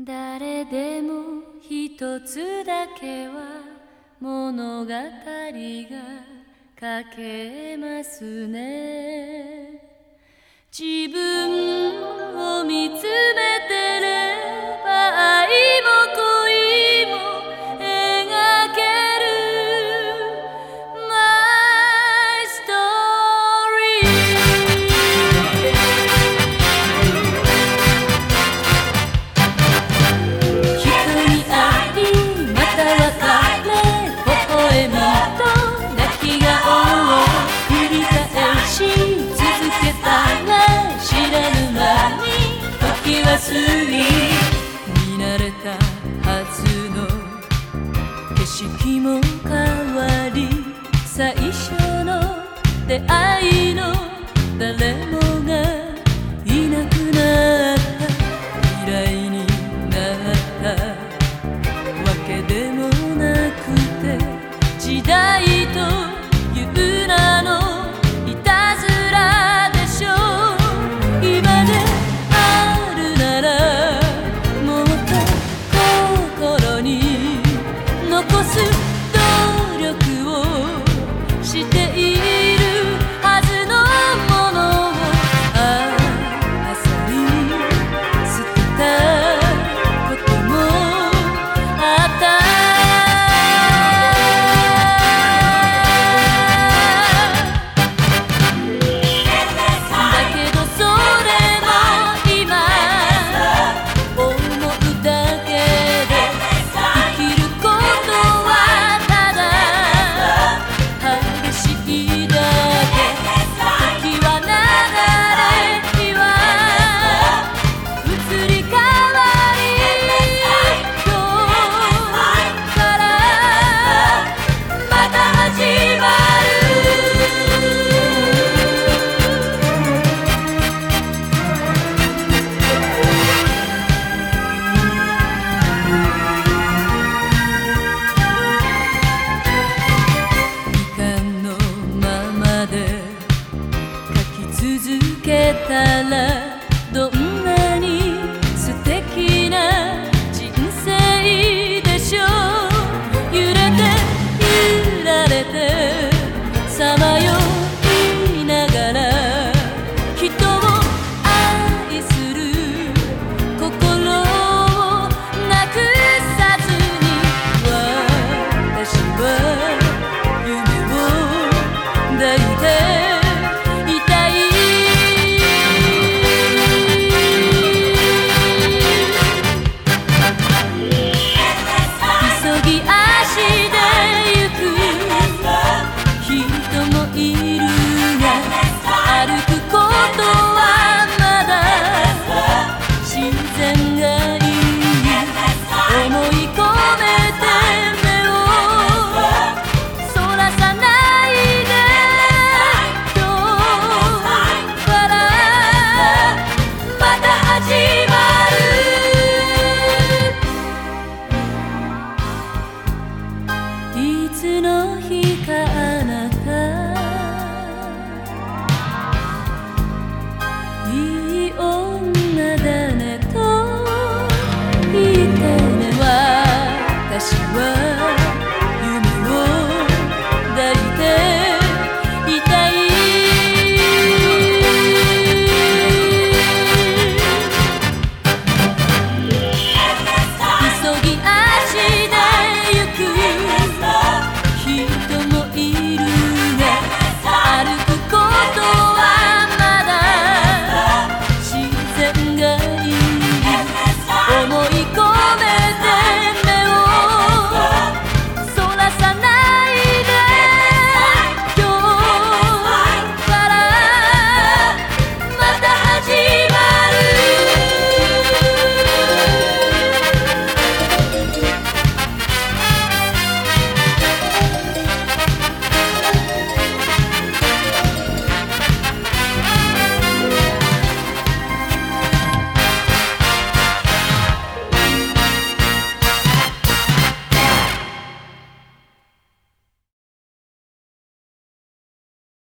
誰でも一つだけは物語が書けますね。自分れたはずの景色も You.